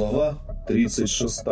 Глава 36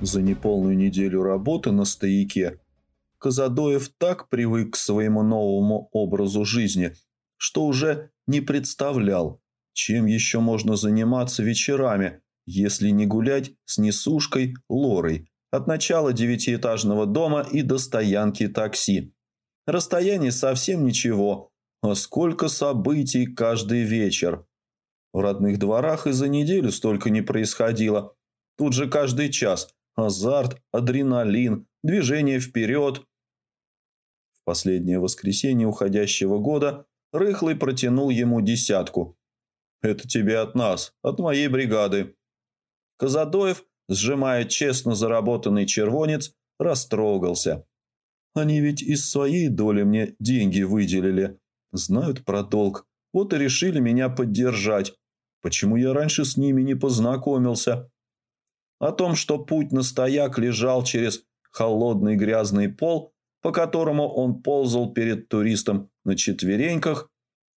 За неполную неделю работы на стояке Казадоев так привык к своему новому образу жизни, что уже не представлял, чем еще можно заниматься вечерами, если не гулять с несушкой Лорой от начала девятиэтажного дома и до стоянки такси. Расстояние совсем ничего, а сколько событий каждый вечер. В родных дворах и за неделю столько не происходило. Тут же каждый час азарт, адреналин, движение вперед. В последнее воскресенье уходящего года Рыхлый протянул ему десятку. «Это тебе от нас, от моей бригады». Казадоев, сжимая честно заработанный червонец, растрогался. «Они ведь из своей доли мне деньги выделили. Знают про долг, вот и решили меня поддержать. Почему я раньше с ними не познакомился?» О том, что путь на стояк лежал через холодный грязный пол, по которому он ползал перед туристом на четвереньках,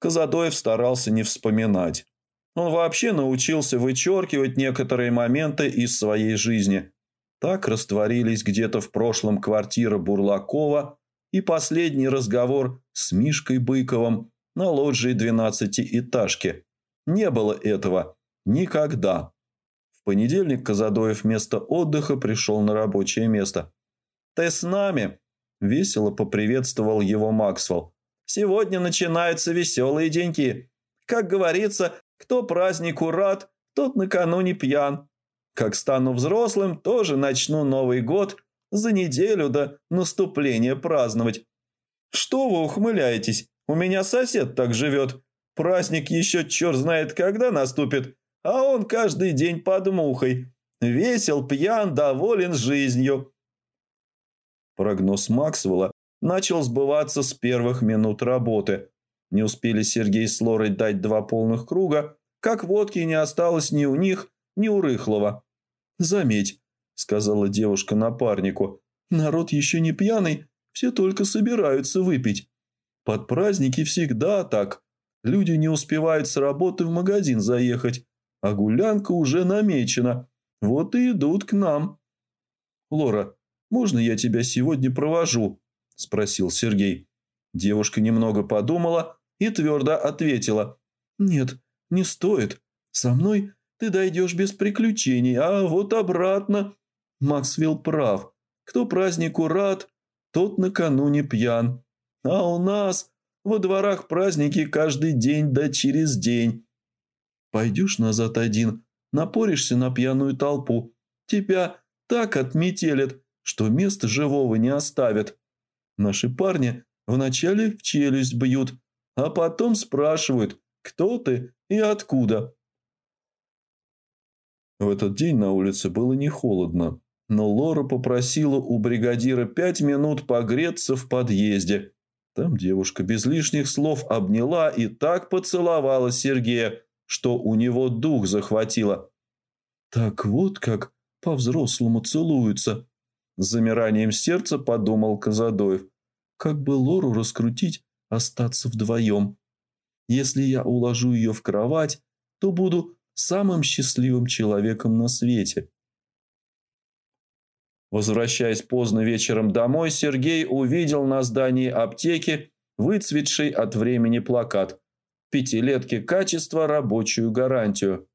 Казадоев старался не вспоминать. Он вообще научился вычеркивать некоторые моменты из своей жизни. Так растворились где-то в прошлом квартира Бурлакова и последний разговор с Мишкой Быковым на лоджии двенадцатиэтажки. Не было этого. Никогда. В понедельник Казадоев вместо отдыха пришел на рабочее место. «Ты с нами?» – весело поприветствовал его Максвелл. «Сегодня начинаются веселые деньки. Как говорится, кто празднику рад, тот накануне пьян. Как стану взрослым, тоже начну Новый год за неделю до наступления праздновать. Что вы ухмыляетесь? У меня сосед так живет. Праздник еще черт знает когда наступит, а он каждый день под мухой. Весел, пьян, доволен жизнью. Прогноз Максвелла начал сбываться с первых минут работы. Не успели Сергей с Лорой дать два полных круга, как водки не осталось ни у них, ни у Рыхлова. «Заметь», — сказала девушка напарнику, — «народ еще не пьяный, все только собираются выпить. Под праздники всегда так. Люди не успевают с работы в магазин заехать, а гулянка уже намечена. Вот и идут к нам. «Лора, можно я тебя сегодня провожу?» – спросил Сергей. Девушка немного подумала и твердо ответила. «Нет, не стоит. Со мной ты дойдешь без приключений, а вот обратно...» Максвелл прав. Кто празднику рад, тот накануне пьян. А у нас во дворах праздники каждый день да через день. Пойдешь назад один, напоришься на пьяную толпу. Тебя так отметелят, что места живого не оставят. Наши парни вначале в челюсть бьют, а потом спрашивают, кто ты и откуда. В этот день на улице было не холодно, но Лора попросила у бригадира пять минут погреться в подъезде. Там девушка без лишних слов обняла и так поцеловала Сергея, что у него дух захватило. «Так вот как по-взрослому целуются», – с замиранием сердца подумал Казадоев. «Как бы Лору раскрутить, остаться вдвоем? Если я уложу ее в кровать, то буду самым счастливым человеком на свете». Возвращаясь поздно вечером домой, Сергей увидел на здании аптеки выцветший от времени плакат пятилетки качества рабочую гарантию.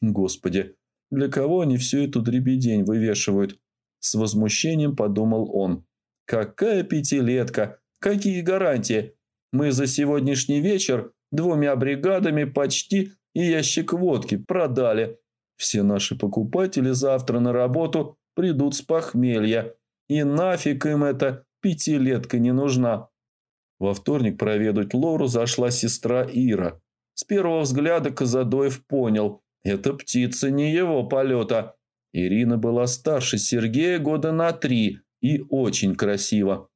Господи, для кого они всю эту дребедень вывешивают? С возмущением подумал он. Какая пятилетка? Какие гарантии? Мы за сегодняшний вечер двумя бригадами почти и ящик водки продали. Все наши покупатели завтра на работу придут с похмелья. И нафиг им эта пятилетка не нужна. Во вторник проведать Лору зашла сестра Ира. С первого взгляда Казадоев понял – это птица не его полета. Ирина была старше Сергея года на три и очень красива.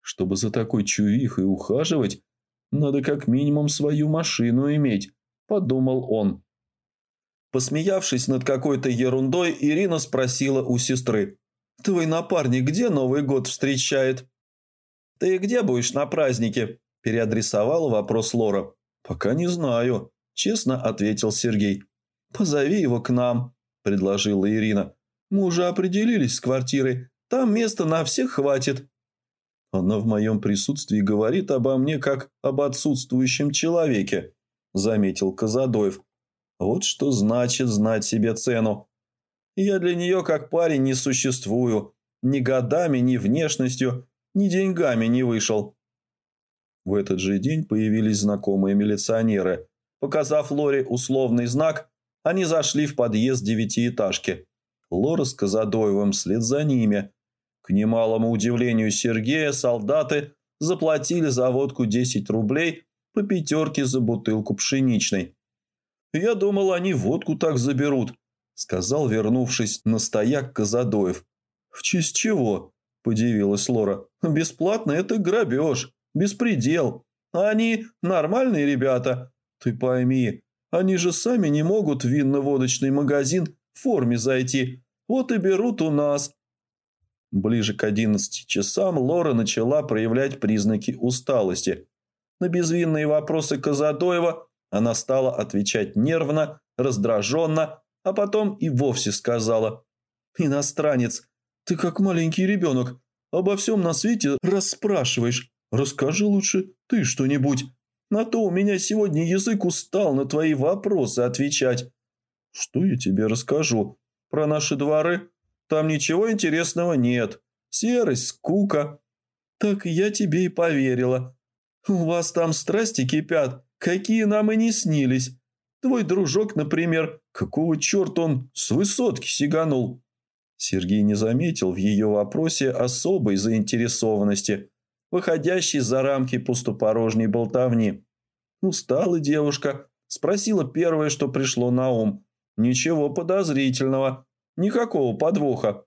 Чтобы за такой чувихой ухаживать, надо как минимум свою машину иметь, подумал он. Посмеявшись над какой-то ерундой, Ирина спросила у сестры. «Твой напарник где Новый год встречает?» «Ты где будешь на празднике?» – переадресовала вопрос Лора. «Пока не знаю», – честно ответил Сергей. «Позови его к нам», – предложила Ирина. «Мы уже определились с квартирой. Там места на всех хватит». «Она в моем присутствии говорит обо мне как об отсутствующем человеке», – заметил Казадоев. «Вот что значит знать себе цену. Я для нее как парень не существую. Ни годами, ни внешностью, ни деньгами не вышел». В этот же день появились знакомые милиционеры. Показав Лоре условный знак, они зашли в подъезд девятиэтажки. Лора с Казадоевым вслед за ними. К немалому удивлению Сергея солдаты заплатили за водку 10 рублей по пятерке за бутылку пшеничной. «Я думал, они водку так заберут», — сказал, вернувшись на стояк Казадоев. «В честь чего?» – подивилась Лора. «Бесплатно – это грабеж, беспредел. А они нормальные ребята. Ты пойми, они же сами не могут в винно-водочный магазин в форме зайти. Вот и берут у нас». Ближе к одиннадцати часам Лора начала проявлять признаки усталости. На безвинные вопросы Казадоева она стала отвечать нервно, раздраженно, а потом и вовсе сказала «Иностранец, ты как маленький ребенок, обо всем на свете расспрашиваешь. Расскажи лучше ты что-нибудь. На то у меня сегодня язык устал на твои вопросы отвечать. Что я тебе расскажу? Про наши дворы? Там ничего интересного нет. Серость, скука. Так я тебе и поверила. У вас там страсти кипят, какие нам и не снились. Твой дружок, например, какого черта он с высотки сиганул? Сергей не заметил в ее вопросе особой заинтересованности, выходящей за рамки пустопорожней болтовни. Устала девушка, спросила первое, что пришло на ум. Ничего подозрительного, никакого подвоха.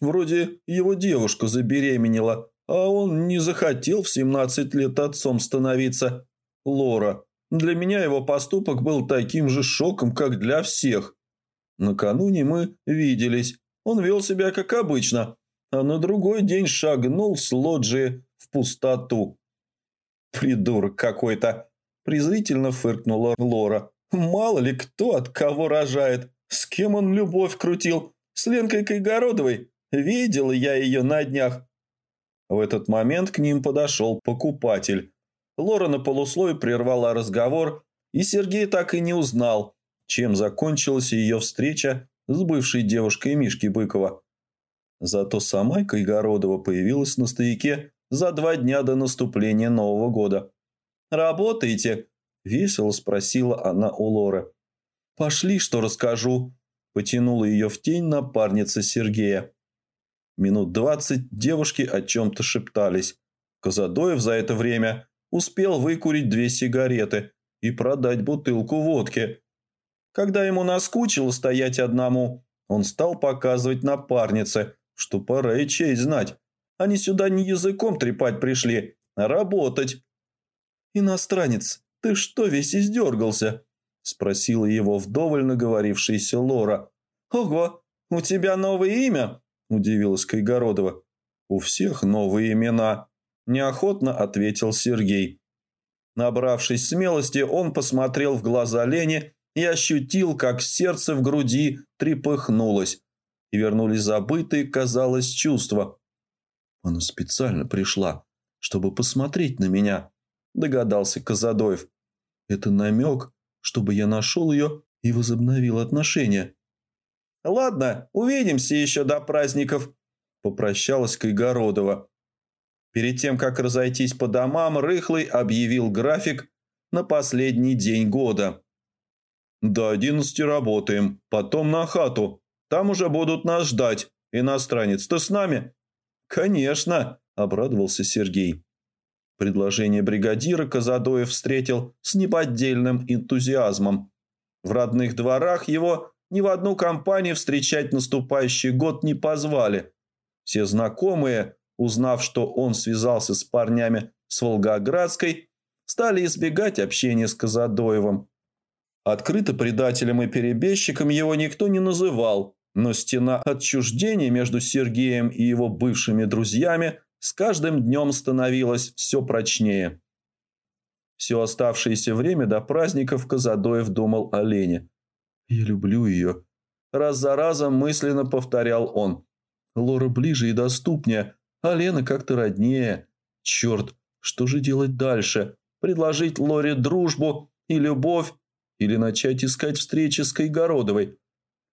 Вроде его девушка забеременела, а он не захотел в 17 лет отцом становиться. Лора. Для меня его поступок был таким же шоком, как для всех. Накануне мы виделись. Он вел себя как обычно, а на другой день шагнул с лоджии в пустоту. «Придурок какой-то!» – презрительно фыркнула Лора. «Мало ли кто от кого рожает. С кем он любовь крутил? С Ленкой Кайгородовой? Видела я ее на днях». В этот момент к ним подошел покупатель. Лора на полуслове прервала разговор, и Сергей так и не узнал, чем закончилась ее встреча с бывшей девушкой Мишки Быкова. Зато сама Кайгородова появилась на стояке за два дня до наступления Нового года. «Работаете?» – весело спросила она у Лоры. «Пошли, что расскажу», – потянула ее в тень напарница Сергея. Минут двадцать девушки о чем-то шептались. Казадоев за это время успел выкурить две сигареты и продать бутылку водки. Когда ему наскучило стоять одному, он стал показывать напарнице, что пора и честь знать. Они сюда не языком трепать пришли, а работать. «Иностранец, ты что весь издергался?» – спросила его вдоволь наговорившаяся Лора. «Ого, у тебя новое имя?» – удивилась Кайгородова. «У всех новые имена», – неохотно ответил Сергей. Набравшись смелости, он посмотрел в глаза Лене и ощутил, как сердце в груди трепыхнулось, и вернулись забытые, казалось, чувства. «Она специально пришла, чтобы посмотреть на меня», – догадался Казадоев. «Это намек, чтобы я нашел ее и возобновил отношения». «Ладно, увидимся еще до праздников», – попрощалась Кайгородова. Перед тем, как разойтись по домам, Рыхлый объявил график на последний день года. До одиннадцати работаем, потом на хату. Там уже будут нас ждать. Иностранец, ты с нами?» «Конечно», – обрадовался Сергей. Предложение бригадира Казадоев встретил с неподдельным энтузиазмом. В родных дворах его ни в одну компанию встречать наступающий год не позвали. Все знакомые, узнав, что он связался с парнями с Волгоградской, стали избегать общения с Казадоевым. Открыто предателем и перебежчиком его никто не называл, но стена отчуждения между Сергеем и его бывшими друзьями с каждым днем становилась все прочнее. Все оставшееся время до праздников Казадоев думал о Лене. «Я люблю ее». Раз за разом мысленно повторял он. Лора ближе и доступнее, а Лена как-то роднее. Черт, что же делать дальше? Предложить Лоре дружбу и любовь? Или начать искать встречи с Кайгородовой?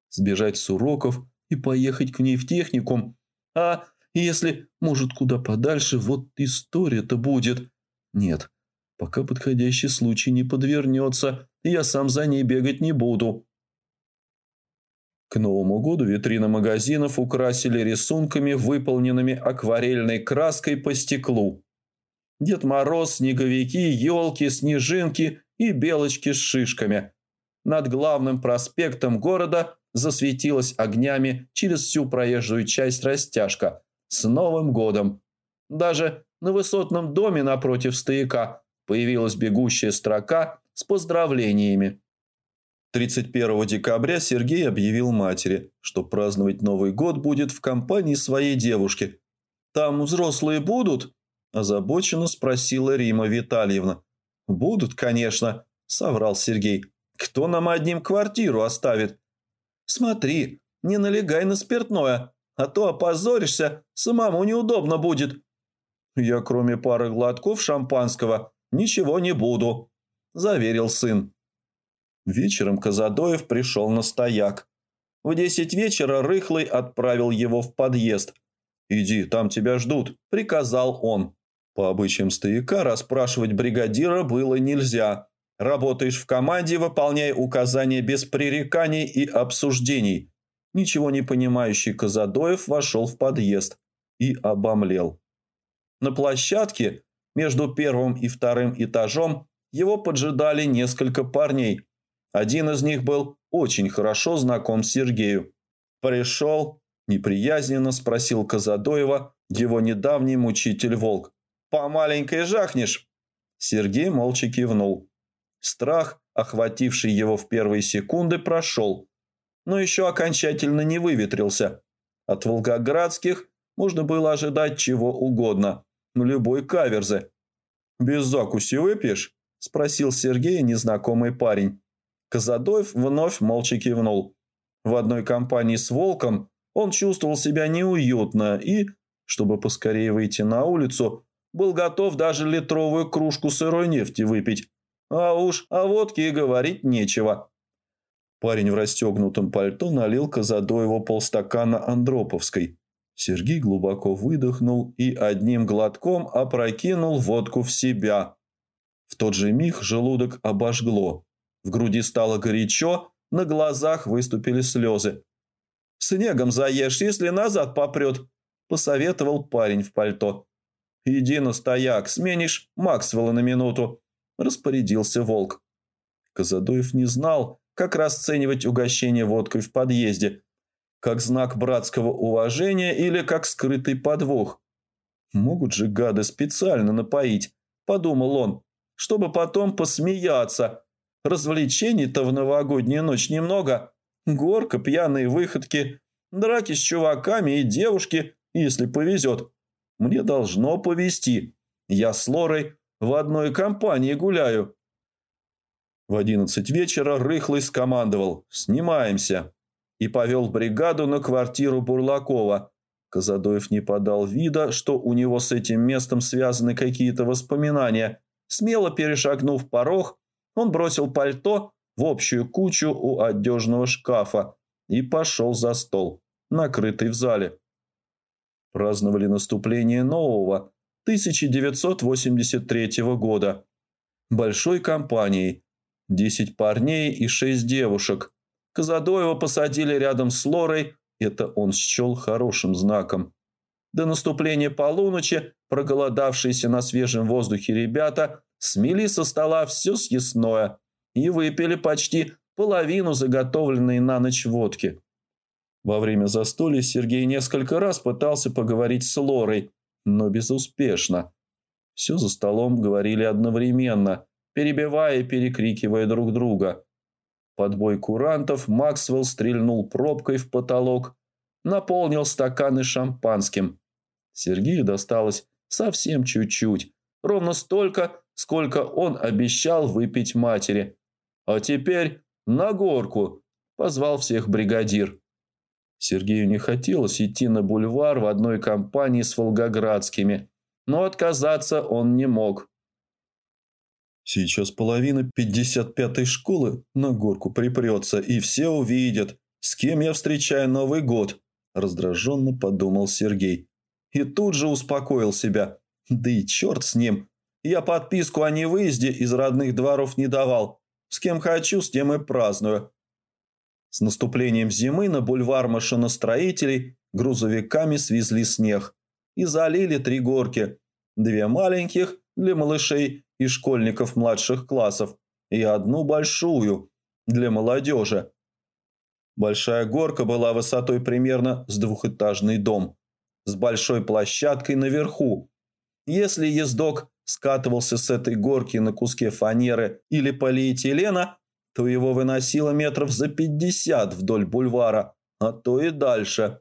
Сбежать с уроков и поехать к ней в техникум? А если, может, куда подальше, вот история-то будет? Нет, пока подходящий случай не подвернется, я сам за ней бегать не буду. К Новому году витрины магазинов украсили рисунками, выполненными акварельной краской по стеклу. Дед Мороз, снеговики, елки, снежинки и белочки с шишками. Над главным проспектом города засветилась огнями через всю проезжую часть растяжка. С Новым годом! Даже на высотном доме напротив стояка появилась бегущая строка с поздравлениями. 31 декабря Сергей объявил матери, что праздновать Новый год будет в компании своей девушки. «Там взрослые будут?» – озабоченно спросила Рима Витальевна. «Будут, конечно», – соврал Сергей. «Кто нам одним квартиру оставит?» «Смотри, не налегай на спиртное, а то опозоришься, самому неудобно будет». «Я кроме пары глотков шампанского ничего не буду», – заверил сын. Вечером Казадоев пришел на стояк. В десять вечера Рыхлый отправил его в подъезд. «Иди, там тебя ждут», – приказал он. По обычаям стояка расспрашивать бригадира было нельзя. Работаешь в команде, выполняй указания без пререканий и обсуждений. Ничего не понимающий Казадоев вошел в подъезд и обомлел. На площадке между первым и вторым этажом его поджидали несколько парней – один из них был очень хорошо знаком Сергею. «Пришел?» – неприязненно спросил Казадоева его недавний мучитель Волк. «По маленькой жахнешь?» Сергей молча кивнул. Страх, охвативший его в первые секунды, прошел, но еще окончательно не выветрился. От волгоградских можно было ожидать чего угодно, но любой каверзы. «Без закуси выпьешь?» – спросил Сергей незнакомый парень. Казадоев вновь молча кивнул. В одной компании с Волком он чувствовал себя неуютно и, чтобы поскорее выйти на улицу, был готов даже литровую кружку сырой нефти выпить. А уж о водке и говорить нечего. Парень в расстегнутом пальто налил Казадоеву полстакана Андроповской. Сергей глубоко выдохнул и одним глотком опрокинул водку в себя. В тот же миг желудок обожгло. В груди стало горячо, на глазах выступили слезы. «Снегом заешь, если назад попрет», – посоветовал парень в пальто. «Иди на стояк, сменишь Максвелла на минуту», – распорядился волк. Казадоев не знал, как расценивать угощение водкой в подъезде, как знак братского уважения или как скрытый подвох. «Могут же гады специально напоить», – подумал он, – «чтобы потом посмеяться» Развлечений-то в новогоднюю ночь немного. Горка, пьяные выходки, драки с чуваками и девушки, если повезет. Мне должно повезти. Я с Лорой в одной компании гуляю. В одиннадцать вечера Рыхлый скомандовал «Снимаемся» и повел бригаду на квартиру Бурлакова. Казадоев не подал вида, что у него с этим местом связаны какие-то воспоминания. Смело перешагнув порог, он бросил пальто в общую кучу у одежного шкафа и пошел за стол, накрытый в зале. Праздновали наступление нового 1983 года. Большой компанией. Десять парней и шесть девушек. Казадоева посадили рядом с Лорой, это он счел хорошим знаком. До наступления полуночи проголодавшиеся на свежем воздухе ребята смели со стола все съестное и выпили почти половину заготовленной на ночь водки. Во время застолья Сергей несколько раз пытался поговорить с Лорой, но безуспешно. Все за столом говорили одновременно, перебивая и перекрикивая друг друга. Под бой курантов Максвелл стрельнул пробкой в потолок, наполнил стаканы шампанским. Сергею досталось совсем чуть-чуть, ровно столько, сколько он обещал выпить матери. «А теперь на горку!» – позвал всех бригадир. Сергею не хотелось идти на бульвар в одной компании с волгоградскими, но отказаться он не мог. Сейчас половина 55-й школы на горку припрется, и все увидят, с кем я встречаю Новый год, раздраженно подумал Сергей. И тут же успокоил себя. Да и черт с ним. Я подписку о невыезде из родных дворов не давал. С кем хочу, с тем и праздную. С наступлением зимы на бульвар машиностроителей грузовиками свезли снег и залили три горки. Две маленьких для малышей и школьников младших классов и одну большую для молодежи. Большая горка была высотой примерно с двухэтажный дом, с большой площадкой наверху. Если ездок скатывался с этой горки на куске фанеры или полиэтилена, то его выносило метров за пятьдесят вдоль бульвара, а то и дальше.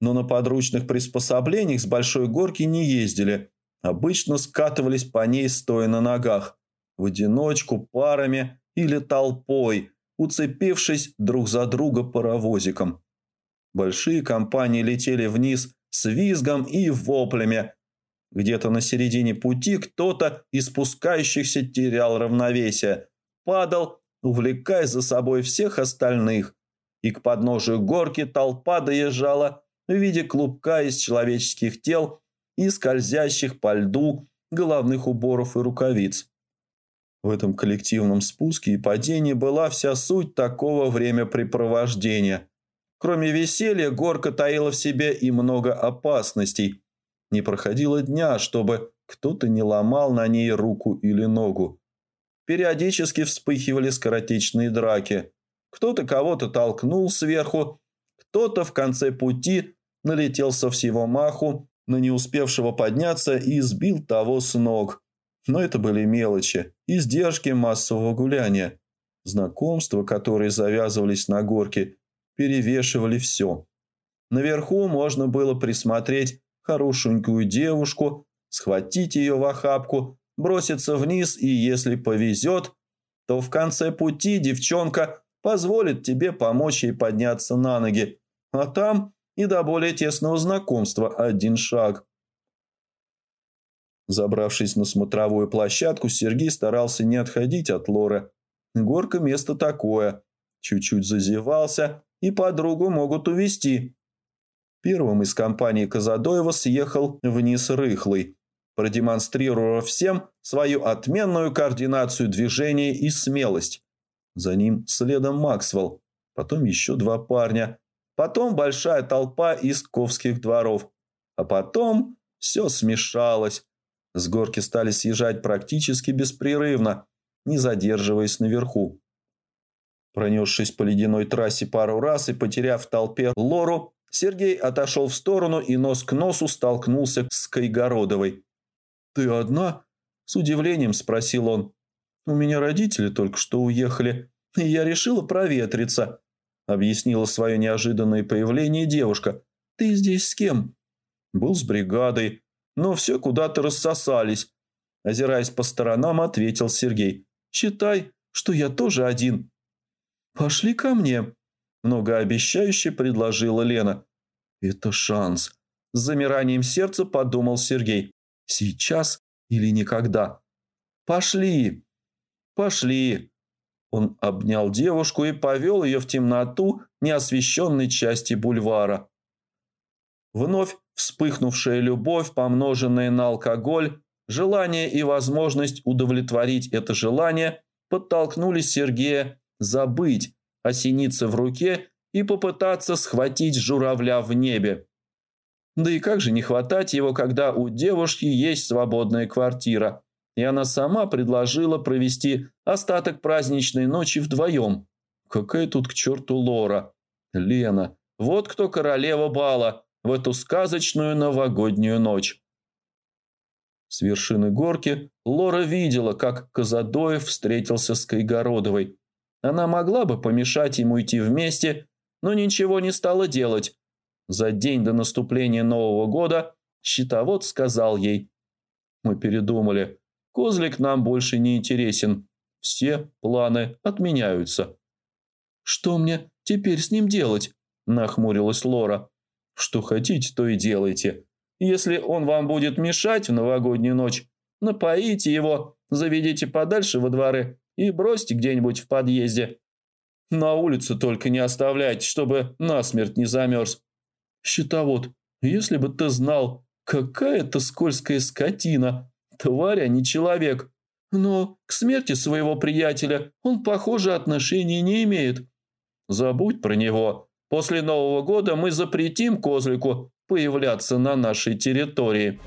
Но на подручных приспособлениях с большой горки не ездили, обычно скатывались по ней стоя на ногах, в одиночку, парами или толпой, уцепившись друг за друга паровозиком. Большие компании летели вниз с визгом и воплями. Где-то на середине пути кто-то из спускающихся терял равновесие, падал, увлекая за собой всех остальных, и к подножию горки толпа доезжала в виде клубка из человеческих тел и скользящих по льду головных уборов и рукавиц. В этом коллективном спуске и падении была вся суть такого времяпрепровождения. Кроме веселья, горка таила в себе и много опасностей. Не проходило дня, чтобы кто-то не ломал на ней руку или ногу. Периодически вспыхивали скоротечные драки. Кто-то кого-то толкнул сверху, кто-то в конце пути налетел со всего маху на не успевшего подняться и сбил того с ног. Но это были мелочи, издержки массового гуляния. Знакомства, которые завязывались на горке, перевешивали все. Наверху можно было присмотреть хорошенькую девушку, схватить ее в охапку, броситься вниз и, если повезет, то в конце пути девчонка позволит тебе помочь ей подняться на ноги. А там и до более тесного знакомства один шаг. Забравшись на смотровую площадку, Сергей старался не отходить от Лоры. Горка место такое. Чуть-чуть зазевался, и подругу могут увести. Первым из компании Казадоева съехал вниз рыхлый, продемонстрировав всем свою отменную координацию движения и смелость. За ним следом Максвелл, потом еще два парня, потом большая толпа из ковских дворов, а потом все смешалось. С горки стали съезжать практически беспрерывно, не задерживаясь наверху. Пронесшись по ледяной трассе пару раз и потеряв в толпе Лору, Сергей отошел в сторону и нос к носу столкнулся с Кайгородовой. «Ты одна?» – с удивлением спросил он. «У меня родители только что уехали, и я решила проветриться», – объяснила свое неожиданное появление девушка. «Ты здесь с кем?» «Был с бригадой, но все куда-то рассосались». Озираясь по сторонам, ответил Сергей. «Считай, что я тоже один». «Пошли ко мне», – многообещающе предложила Лена. «Это шанс», – с замиранием сердца подумал Сергей. «Сейчас или никогда?» «Пошли!» «Пошли!» Он обнял девушку и повел ее в темноту неосвещенной части бульвара. Вновь вспыхнувшая любовь, помноженная на алкоголь, желание и возможность удовлетворить это желание подтолкнули Сергея забыть о синице в руке и попытаться схватить журавля в небе. Да и как же не хватать его, когда у девушки есть свободная квартира, и она сама предложила провести остаток праздничной ночи вдвоем. Какая тут к черту Лора? Лена. Вот кто королева бала в эту сказочную новогоднюю ночь. С вершины горки Лора видела, как Казадоев встретился с Кайгородовой. Она могла бы помешать ему идти вместе, но ничего не стала делать. За день до наступления Нового года щитовод сказал ей. Мы передумали. Козлик нам больше не интересен. Все планы отменяются. «Что мне теперь с ним делать?» – нахмурилась Лора. «Что хотите, то и делайте. Если он вам будет мешать в новогоднюю ночь, напоите его, заведите подальше во дворы и бросьте где-нибудь в подъезде. На улицу только не оставляйте, чтобы насмерть не замерз. Щитовод, если бы ты знал, какая это скользкая скотина, тварь, а не человек. Но к смерти своего приятеля он, похоже, отношения не имеет. Забудь про него. После Нового года мы запретим козлику появляться на нашей территории».